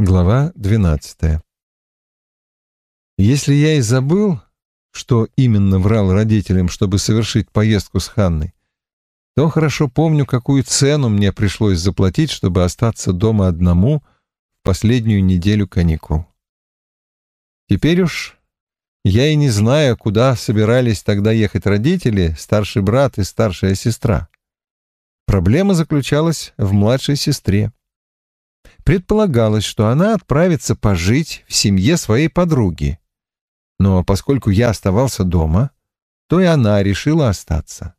Глава двенадцатая. Если я и забыл, что именно врал родителям, чтобы совершить поездку с Ханной, то хорошо помню, какую цену мне пришлось заплатить, чтобы остаться дома одному в последнюю неделю каникул. Теперь уж я и не знаю, куда собирались тогда ехать родители, старший брат и старшая сестра. Проблема заключалась в младшей сестре. Предполагалось, что она отправится пожить в семье своей подруги. Но поскольку я оставался дома, то и она решила остаться.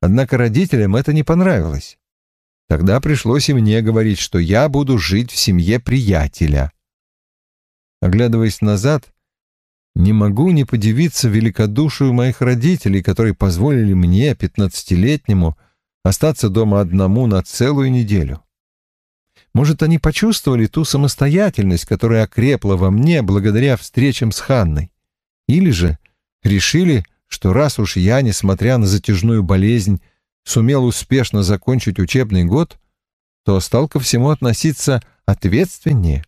Однако родителям это не понравилось. Тогда пришлось и мне говорить, что я буду жить в семье приятеля. Оглядываясь назад, не могу не подивиться великодушию моих родителей, которые позволили мне, пятнадцатилетнему, остаться дома одному на целую неделю. Может, они почувствовали ту самостоятельность, которая окрепла во мне благодаря встречам с Ханной. Или же решили, что раз уж я, несмотря на затяжную болезнь, сумел успешно закончить учебный год, то стал ко всему относиться ответственнее,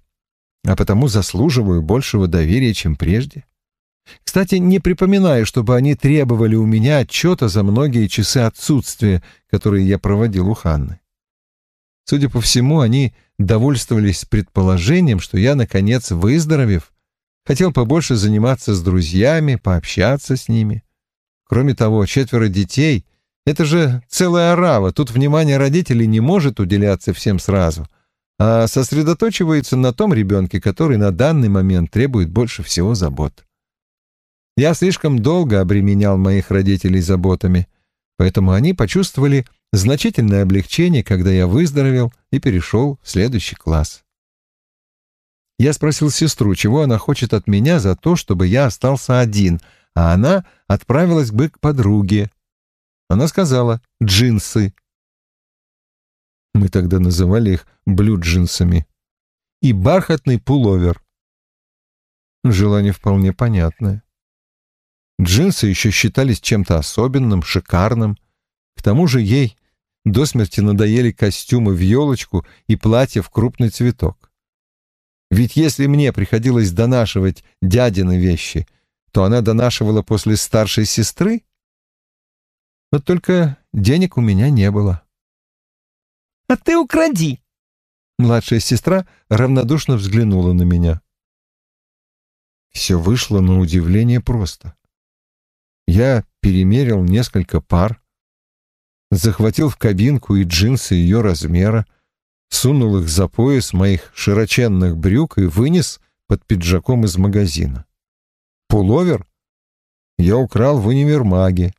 а потому заслуживаю большего доверия, чем прежде. Кстати, не припоминаю, чтобы они требовали у меня отчета за многие часы отсутствия, которые я проводил у Ханны. Судя по всему, они довольствовались предположением, что я, наконец, выздоровев, хотел побольше заниматься с друзьями, пообщаться с ними. Кроме того, четверо детей — это же целая орава, тут внимание родителей не может уделяться всем сразу, а сосредоточивается на том ребенке, который на данный момент требует больше всего забот. Я слишком долго обременял моих родителей заботами, поэтому они почувствовали значительное облегчение, когда я выздоровел и перешел в следующий класс. Я спросил сестру, чего она хочет от меня за то, чтобы я остался один, а она отправилась бы к подруге. Она сказала «джинсы». Мы тогда называли их блю-джинсами. И бархатный пуловер. Желание вполне понятное. Джинсы еще считались чем-то особенным, шикарным. К тому же ей до смерти надоели костюмы в елочку и платья в крупный цветок. Ведь если мне приходилось донашивать дядины вещи, то она донашивала после старшей сестры. Вот только денег у меня не было. «А ты укради!» Младшая сестра равнодушно взглянула на меня. Все вышло на удивление просто. Я перемерил несколько пар, захватил в кабинку и джинсы ее размера, сунул их за пояс моих широченных брюк и вынес под пиджаком из магазина. Пуловер я украл в универмаге.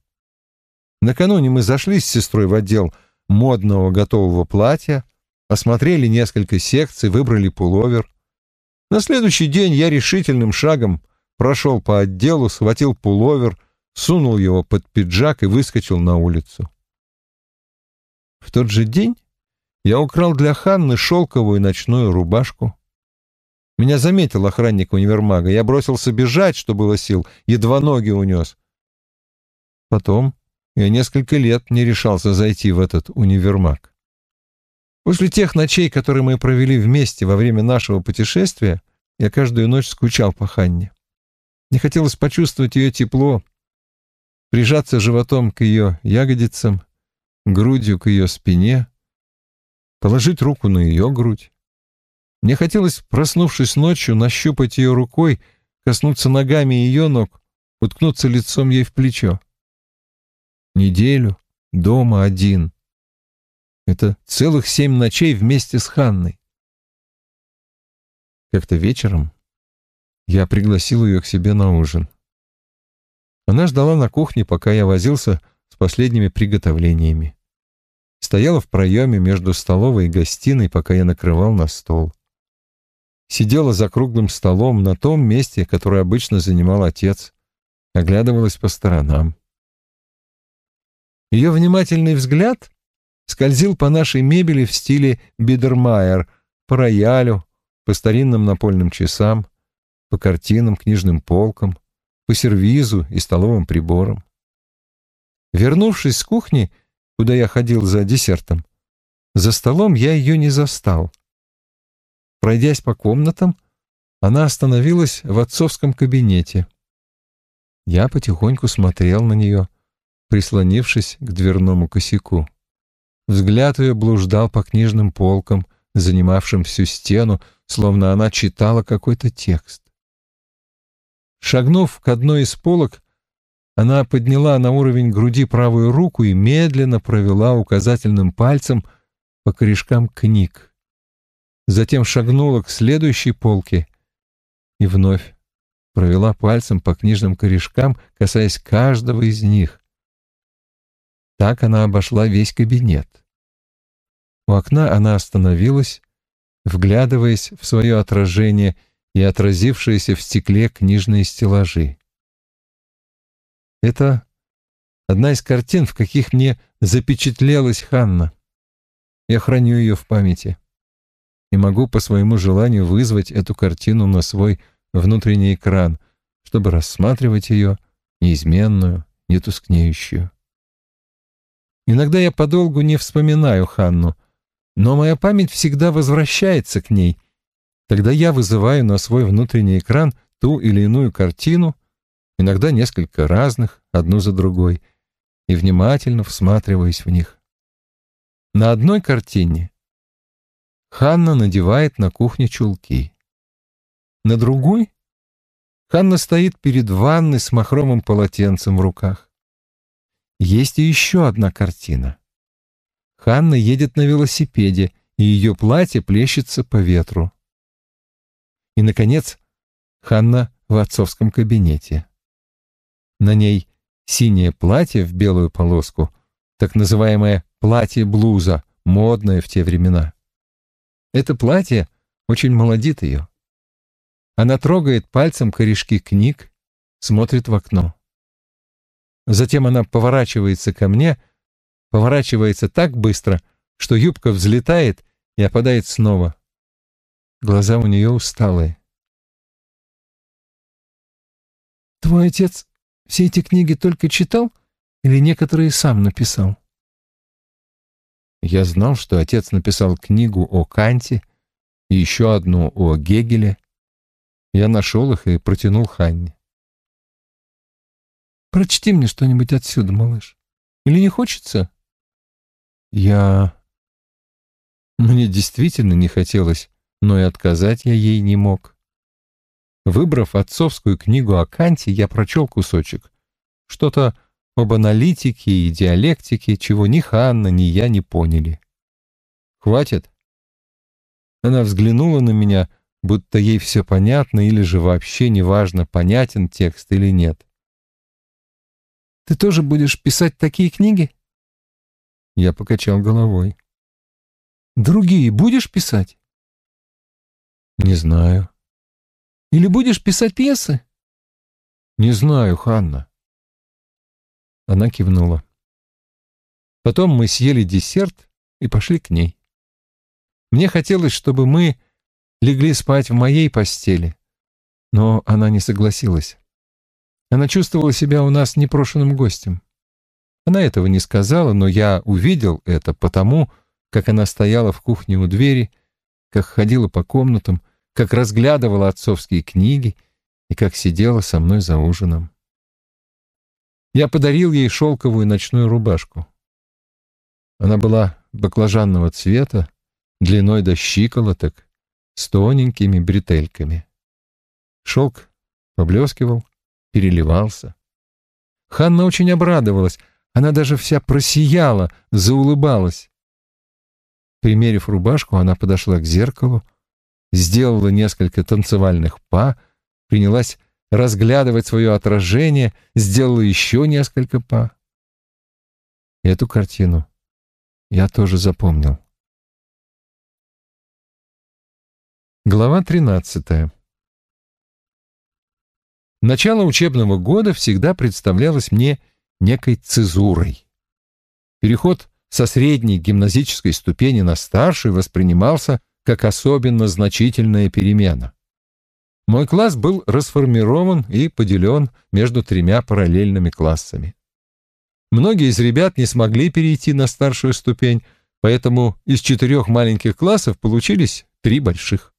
Накануне мы зашли с сестрой в отдел модного готового платья, осмотрели несколько секций, выбрали пуловер. На следующий день я решительным шагом прошел по отделу, схватил пуловер, сунул его под пиджак и выскочил на улицу. В тот же день я украл для Ханны шелковую ночную рубашку. Меня заметил охранник универмага. Я бросился бежать, что было сил, едва ноги унес. Потом я несколько лет не решался зайти в этот универмаг. После тех ночей, которые мы провели вместе во время нашего путешествия, я каждую ночь скучал по Ханне. Мне хотелось почувствовать ее тепло, прижаться животом к ее ягодицам грудью к ее спине, положить руку на ее грудь. Мне хотелось, проснувшись ночью, нащупать ее рукой, коснуться ногами ее ног, уткнуться лицом ей в плечо. Неделю дома один. Это целых семь ночей вместе с Ханной. Как-то вечером я пригласил ее к себе на ужин. Она ждала на кухне, пока я возился с последними приготовлениями. Стояла в проеме между столовой и гостиной, пока я накрывал на стол. Сидела за круглым столом на том месте, которое обычно занимал отец, оглядывалась по сторонам. Ее внимательный взгляд скользил по нашей мебели в стиле Бидермайер, по роялю, по старинным напольным часам, по картинам, книжным полкам, по сервизу и столовым приборам. Вернувшись с кухни, куда я ходил за десертом, за столом я ее не застал. Пройдясь по комнатам, она остановилась в отцовском кабинете. Я потихоньку смотрел на нее, прислонившись к дверному косяку. Взгляд ее блуждал по книжным полкам, занимавшим всю стену, словно она читала какой-то текст. Шагнув к одной из полок, она подняла на уровень груди правую руку и медленно провела указательным пальцем по корешкам книг. Затем шагнула к следующей полке и вновь провела пальцем по книжным корешкам, касаясь каждого из них. Так она обошла весь кабинет. У окна она остановилась, вглядываясь в свое отражение и отразившиеся в стекле книжные стеллажи. Это одна из картин, в каких мне запечатлелась Ханна. Я храню ее в памяти и могу по своему желанию вызвать эту картину на свой внутренний экран, чтобы рассматривать ее неизменную, нетускнеющую. Иногда я подолгу не вспоминаю Ханну, но моя память всегда возвращается к ней. Тогда я вызываю на свой внутренний экран ту или иную картину, иногда несколько разных, одну за другой, и внимательно всматриваюсь в них. На одной картине Ханна надевает на кухне чулки. На другой Ханна стоит перед ванной с махровым полотенцем в руках. Есть и еще одна картина. Ханна едет на велосипеде, и ее платье плещется по ветру. И, наконец, Ханна в отцовском кабинете. На ней синее платье в белую полоску, так называемое платье-блуза, модное в те времена. Это платье очень молодит ее. Она трогает пальцем корешки книг, смотрит в окно. Затем она поворачивается ко мне — поворачивается так быстро, что юбка взлетает и опадает снова. Глаза у нее усталые. «Твой отец все эти книги только читал или некоторые сам написал?» Я знал, что отец написал книгу о Канте и еще одну о Гегеле. Я нашел их и протянул Ханне. «Прочти мне что-нибудь отсюда, малыш. Или не хочется?» Я... Мне действительно не хотелось, но и отказать я ей не мог. Выбрав отцовскую книгу о Канте, я прочел кусочек. Что-то об аналитике и диалектике, чего ни Ханна, ни я не поняли. «Хватит?» Она взглянула на меня, будто ей все понятно или же вообще неважно, понятен текст или нет. «Ты тоже будешь писать такие книги?» Я покачал головой. «Другие будешь писать?» «Не знаю». «Или будешь писать пьесы?» «Не знаю, Ханна». Она кивнула. Потом мы съели десерт и пошли к ней. Мне хотелось, чтобы мы легли спать в моей постели, но она не согласилась. Она чувствовала себя у нас непрошенным гостем. Она этого не сказала, но я увидел это потому, как она стояла в кухне у двери, как ходила по комнатам, как разглядывала отцовские книги и как сидела со мной за ужином. Я подарил ей шелковую ночную рубашку. Она была баклажанного цвета, длиной до щиколоток, с тоненькими бретельками. Шелк поблескивал, переливался. Ханна очень обрадовалась — она даже вся просияла, заулыбалась. Примерив рубашку, она подошла к зеркалу, сделала несколько танцевальных па, принялась разглядывать свое отражение, сделала еще несколько па. Эту картину я тоже запомнил. Глава 13. Начало учебного года всегда представлялось мне некой цезурой. Переход со средней гимназической ступени на старшую воспринимался как особенно значительная перемена. Мой класс был расформирован и поделен между тремя параллельными классами. Многие из ребят не смогли перейти на старшую ступень, поэтому из четырех маленьких классов получились три больших.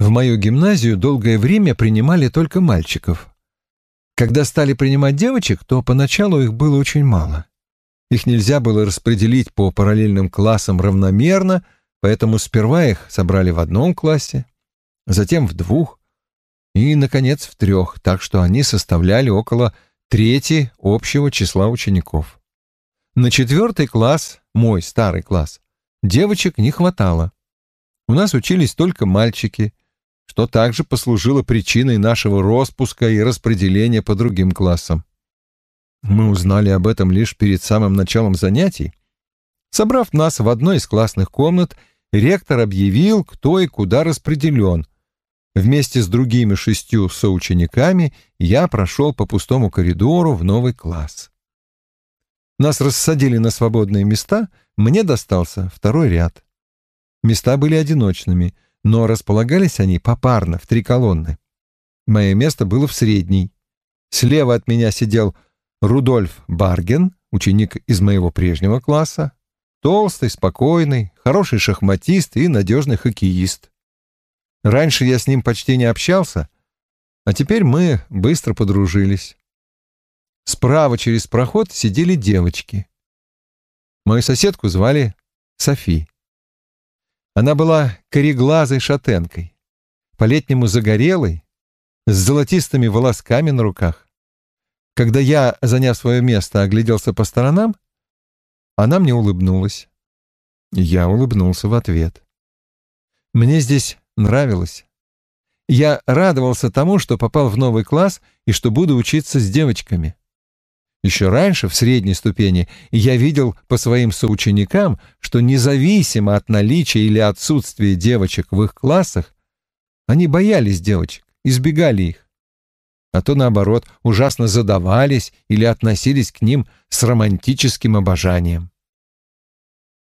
В мою гимназию долгое время принимали только мальчиков. Когда стали принимать девочек, то поначалу их было очень мало. Их нельзя было распределить по параллельным классам равномерно, поэтому сперва их собрали в одном классе, затем в двух и, наконец, в трех, так что они составляли около трети общего числа учеников. На четвертый класс, мой старый класс, девочек не хватало. У нас учились только мальчики, что также послужило причиной нашего распуска и распределения по другим классам. Мы узнали об этом лишь перед самым началом занятий. Собрав нас в одной из классных комнат, ректор объявил, кто и куда распределен. Вместе с другими шестью соучениками я прошел по пустому коридору в новый класс. Нас рассадили на свободные места, мне достался второй ряд. Места были одиночными — но располагались они попарно, в три колонны. Мое место было в средней. Слева от меня сидел Рудольф Барген, ученик из моего прежнего класса, толстый, спокойный, хороший шахматист и надежный хоккеист. Раньше я с ним почти не общался, а теперь мы быстро подружились. Справа через проход сидели девочки. Мою соседку звали Софи. Она была кореглазой шатенкой, по-летнему загорелой, с золотистыми волосками на руках. Когда я, заняв свое место, огляделся по сторонам, она мне улыбнулась. Я улыбнулся в ответ. Мне здесь нравилось. Я радовался тому, что попал в новый класс и что буду учиться с девочками. Еще раньше, в средней ступени, я видел по своим соученикам, что независимо от наличия или отсутствия девочек в их классах, они боялись девочек, избегали их. А то, наоборот, ужасно задавались или относились к ним с романтическим обожанием.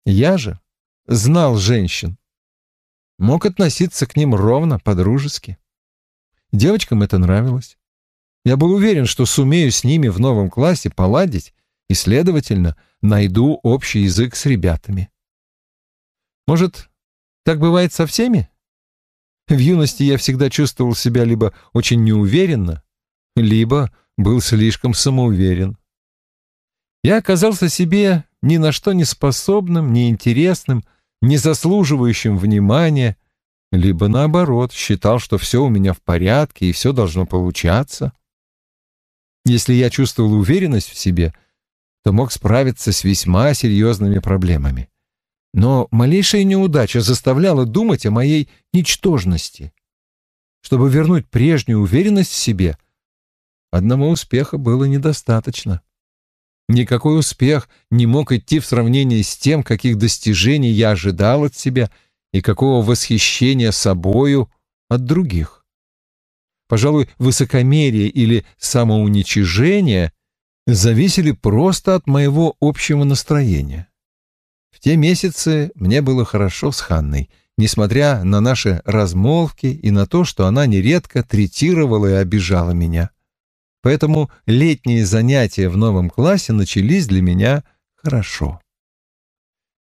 Я же знал женщин. Мог относиться к ним ровно, по-дружески. Девочкам это нравилось. Я был уверен, что сумею с ними в новом классе поладить и, следовательно, найду общий язык с ребятами. Может, так бывает со всеми? В юности я всегда чувствовал себя либо очень неуверенно, либо был слишком самоуверен. Я оказался себе ни на что не способным, неинтересным, не заслуживающим внимания, либо наоборот, считал, что все у меня в порядке и все должно получаться. Если я чувствовал уверенность в себе, то мог справиться с весьма серьезными проблемами. Но малейшая неудача заставляла думать о моей ничтожности. Чтобы вернуть прежнюю уверенность в себе, одного успеха было недостаточно. Никакой успех не мог идти в сравнении с тем, каких достижений я ожидал от себя и какого восхищения собою от других. Пожалуй, высокомерие или самоуничижение зависели просто от моего общего настроения. В те месяцы мне было хорошо с Ханной, несмотря на наши размолвки и на то, что она нередко третировала и обижала меня. Поэтому летние занятия в новом классе начались для меня хорошо.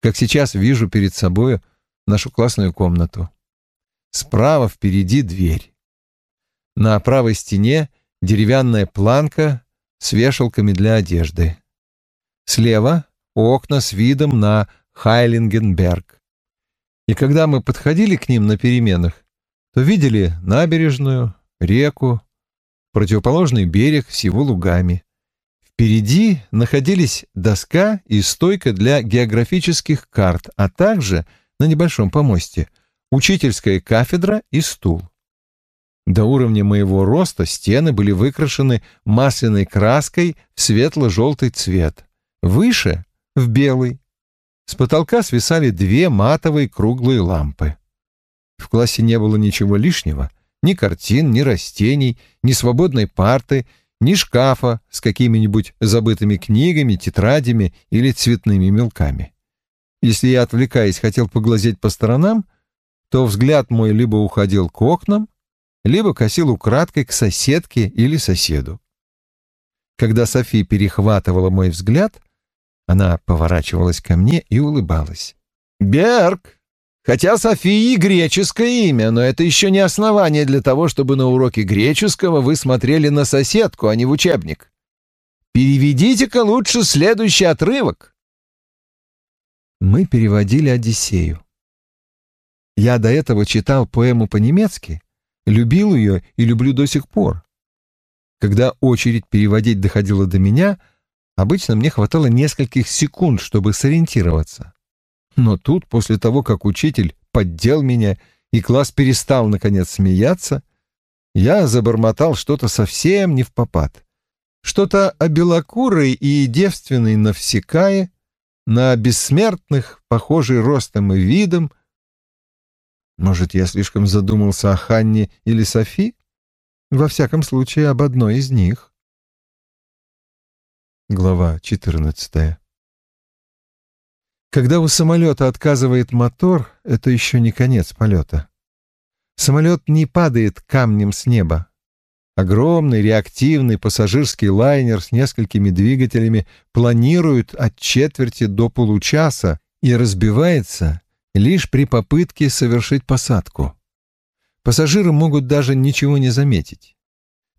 Как сейчас вижу перед собой нашу классную комнату. Справа впереди дверь. На правой стене деревянная планка с вешалками для одежды. Слева окна с видом на Хайлингенберг. И когда мы подходили к ним на переменах, то видели набережную, реку, противоположный берег с его лугами. Впереди находились доска и стойка для географических карт, а также на небольшом помосте учительская кафедра и стул. До уровня моего роста стены были выкрашены масляной краской в светло-желтый цвет. Выше — в белый. С потолка свисали две матовые круглые лампы. В классе не было ничего лишнего. Ни картин, ни растений, ни свободной парты, ни шкафа с какими-нибудь забытыми книгами, тетрадями или цветными мелками. Если я, отвлекаясь, хотел поглазеть по сторонам, то взгляд мой либо уходил к окнам, либо косил украдкой к соседке или соседу. Когда Софи перехватывала мой взгляд, она поворачивалась ко мне и улыбалась. «Берг, Хотя Софии греческое имя, но это еще не основание для того, чтобы на уроке греческого вы смотрели на соседку, а не в учебник. Переведите-ка лучше следующий отрывок. Мы переводили «Одиссею». Я до этого читал поэму по-немецки, любил ее и люблю до сих пор. Когда очередь переводить доходила до меня, обычно мне хватало нескольких секунд, чтобы сориентироваться. Но тут, после того, как учитель поддел меня и класс перестал, наконец, смеяться, я забормотал что-то совсем не в попад. Что-то о белокурой и девственной Навсекае, на бессмертных, похожий ростом и видом. Может, я слишком задумался о Ханне или Софи? Во всяком случае, об одной из них. Глава четырнадцатая когда у самолета отказывает мотор, это еще не конец полета. Самолет не падает камнем с неба. Огромный реактивный пассажирский лайнер с несколькими двигателями планирует от четверти до получаса и разбивается лишь при попытке совершить посадку. Пассажиры могут даже ничего не заметить.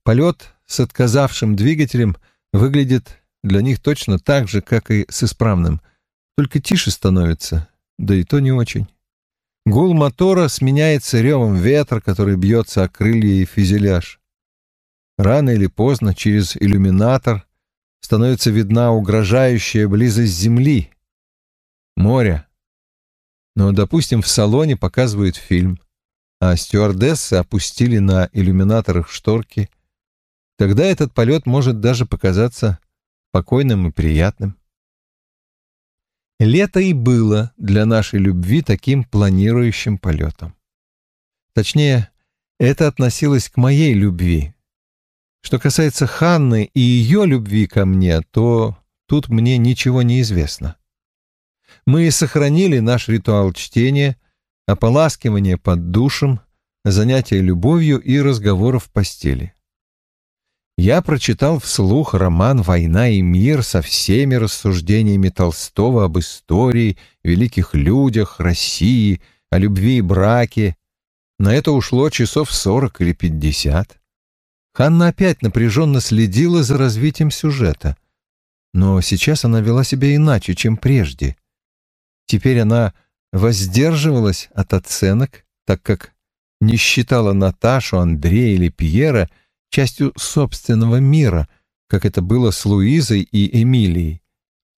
Полет с отказавшим двигателем выглядит для них точно так же, как и с исправным – только тише становится, да и то не очень. Гул мотора сменяется ревом ветра, который бьется о крылья и фюзеляж. Рано или поздно через иллюминатор становится видна угрожающая близость земли, моря. Но, допустим, в салоне показывают фильм, а стюардессы опустили на иллюминаторах шторки. Тогда этот полет может даже показаться спокойным и приятным. Лето и было для нашей любви таким планирующим полетом. Точнее, это относилось к моей любви. Что касается Ханны и ее любви ко мне, то тут мне ничего не известно. Мы сохранили наш ритуал чтения, ополаскивания под душем, занятия любовью и разговоров в постели я прочитал вслух роман «Война и мир» со всеми рассуждениями Толстого об истории, великих людях, России, о любви и браке. На это ушло часов сорок или пятьдесят. Ханна опять напряженно следила за развитием сюжета. Но сейчас она вела себя иначе, чем прежде. Теперь она воздерживалась от оценок, так как не считала Наташу, Андрея или Пьера — частью собственного мира, как это было с Луизой и Эмилией,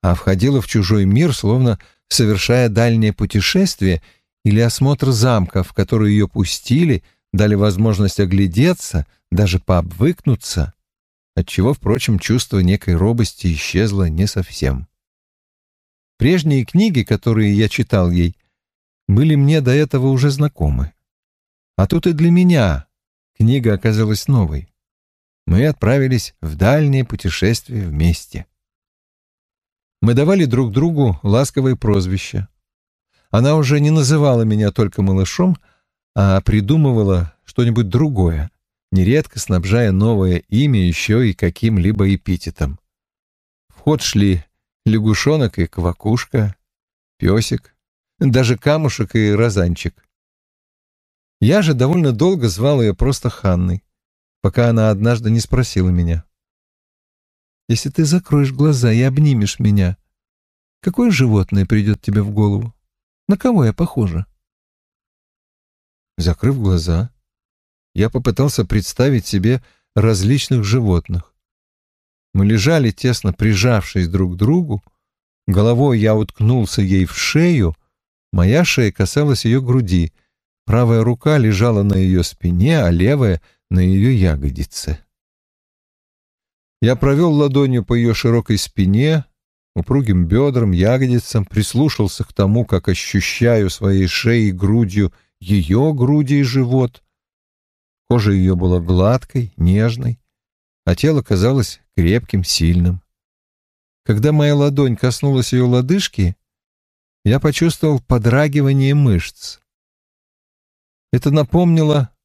а входила в чужой мир, словно совершая дальнее путешествие или осмотр замка, в который ее пустили, дали возможность оглядеться, даже пообвыкнуться, отчего, впрочем, чувство некой робости исчезло не совсем. Прежние книги, которые я читал ей, были мне до этого уже знакомы. А тут и для меня книга оказалась новой мы отправились в дальнее путешествие вместе. Мы давали друг другу ласковые прозвища. Она уже не называла меня только малышом, а придумывала что-нибудь другое, нередко снабжая новое имя еще и каким-либо эпитетом. В ход шли лягушонок и квакушка, песик, даже камушек и розанчик. Я же довольно долго звал ее просто Ханной пока она однажды не спросила меня. «Если ты закроешь глаза и обнимешь меня, какое животное придет тебе в голову? На кого я похожа?» Закрыв глаза, я попытался представить себе различных животных. Мы лежали, тесно прижавшись друг к другу, головой я уткнулся ей в шею, моя шея касалась ее груди, правая рука лежала на ее спине, а левая — на ее ягодице. Я провел ладонью по ее широкой спине, упругим бедрам, ягодицам, прислушался к тому, как ощущаю своей шеей грудью ее груди и живот. Кожа ее была гладкой, нежной, а тело казалось крепким, сильным. Когда моя ладонь коснулась ее лодыжки, я почувствовал подрагивание мышц. Это напомнило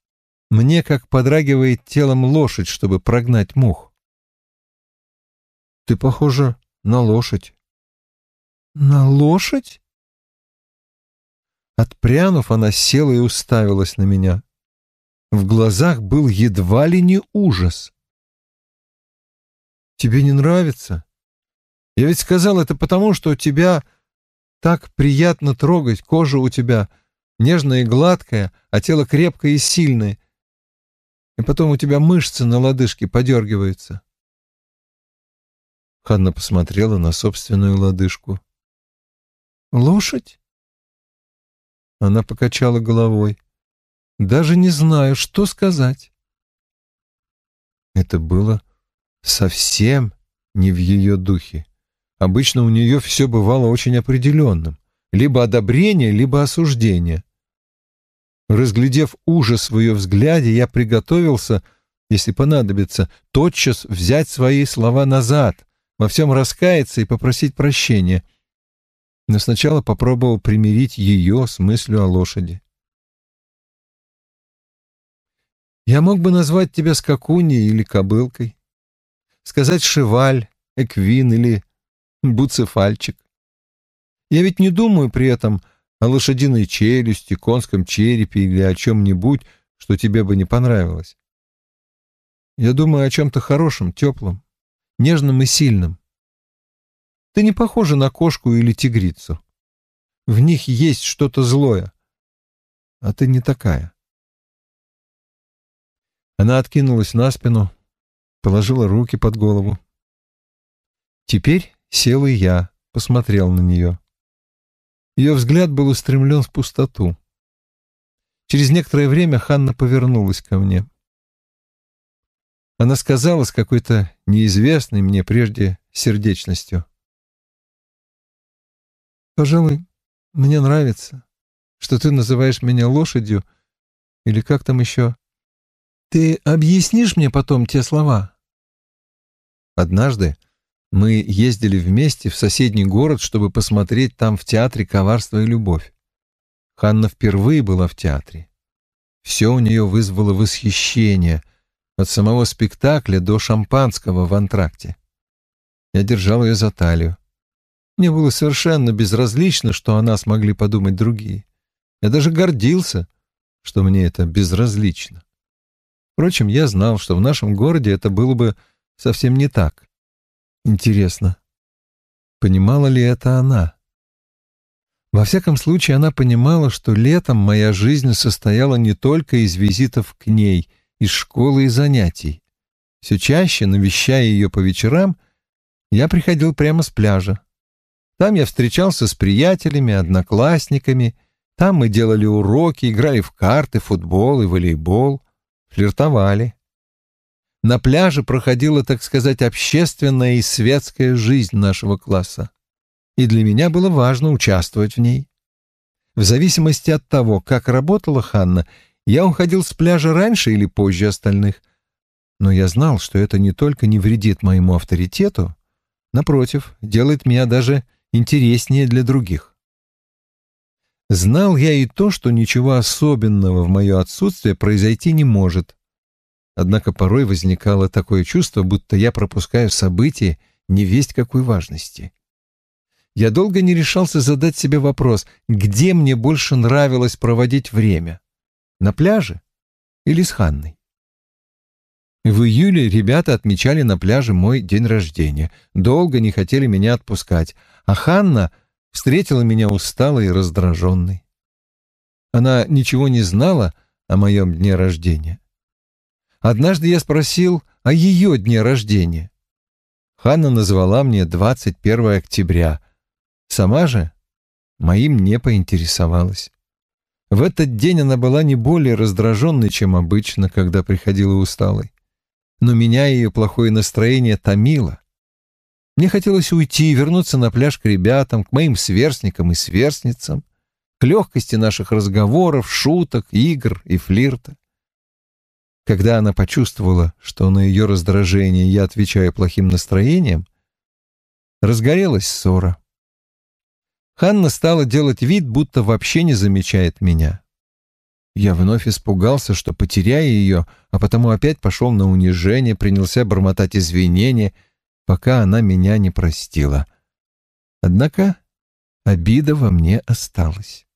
мне как подрагивает телом лошадь, чтобы прогнать мух. Ты похожа на лошадь. На лошадь? Отпрянув, она села и уставилась на меня. В глазах был едва ли не ужас. «Тебе не нравится? Я ведь сказал это потому, что тебя так приятно трогать, кожа у тебя нежная и гладкая, а тело крепкое и сильное. И потом у тебя мышцы на лодыжке подергиваются». Ханна посмотрела на собственную лодыжку. «Лошадь?» Она покачала головой. «Даже не знаю, что сказать». Это было совсем не в ее духе. Обычно у нее все бывало очень определенным. Либо одобрение, либо осуждение. Разглядев ужас в ее взгляде, я приготовился, если понадобится, тотчас взять свои слова назад, во всем раскаяться и попросить прощения — но сначала попробовал примирить ее с мыслью о лошади. Я мог бы назвать тебя скакуней или кобылкой, сказать шеваль, эквин или буцефальчик. Я ведь не думаю при этом о лошадиной челюсти, конском черепе или о чем-нибудь, что тебе бы не понравилось. Я думаю о чем-то хорошем, теплом, нежном и сильном. Ты не похожа на кошку или тигрицу. В них есть что-то злое. А ты не такая. Она откинулась на спину, положила руки под голову. Теперь сел и я, посмотрел на нее. Ее взгляд был устремлен в пустоту. Через некоторое время Ханна повернулась ко мне. Она сказала с какой-то неизвестной мне прежде сердечностью. Пожалуй, мне нравится, что ты называешь меня лошадью, или как там еще. Ты объяснишь мне потом те слова? Однажды мы ездили вместе в соседний город, чтобы посмотреть там в театре «Коварство и любовь». Ханна впервые была в театре. Все у нее вызвало восхищение, от самого спектакля до шампанского в антракте. Я держал ее за талию. Мне было совершенно безразлично, что о нас могли подумать другие. Я даже гордился, что мне это безразлично. Впрочем, я знал, что в нашем городе это было бы совсем не так. Интересно, понимала ли это она? Во всяком случае, она понимала, что летом моя жизнь состояла не только из визитов к ней, из школы и занятий. Все чаще, навещая ее по вечерам, я приходил прямо с пляжа. Там я встречался с приятелями, одноклассниками. Там мы делали уроки, играли в карты, футбол и волейбол, флиртовали. На пляже проходила, так сказать, общественная и светская жизнь нашего класса. И для меня было важно участвовать в ней. В зависимости от того, как работала Ханна, я уходил с пляжа раньше или позже остальных. Но я знал, что это не только не вредит моему авторитету, напротив, делает меня даже интереснее для других. Знал я и то, что ничего особенного в мое отсутствие произойти не может. Однако порой возникало такое чувство, будто я пропускаю события невесть какой важности. Я долго не решался задать себе вопрос, где мне больше нравилось проводить время — на пляже или с Ханной. В июле ребята отмечали на пляже мой день рождения, долго не хотели меня отпускать, а Ханна встретила меня усталой и раздраженной. Она ничего не знала о моем дне рождения. Однажды я спросил о ее дне рождения. Ханна назвала мне 21 октября. Сама же моим не поинтересовалась. В этот день она была не более раздраженной, чем обычно, когда приходила усталой. Но меня ее плохое настроение томило. Мне хотелось уйти, вернуться на пляж к ребятам, к моим сверстникам и сверстницам, к легкости наших разговоров, шуток, игр и флирта. Когда она почувствовала, что на ее раздражение я отвечаю плохим настроением, разгорелась ссора. Ханна стала делать вид, будто вообще не замечает меня. Я вновь испугался, что потеряю ее, а потому опять пошел на унижение, принялся бормотать извинения — пока она меня не простила. Однако обида во мне осталась.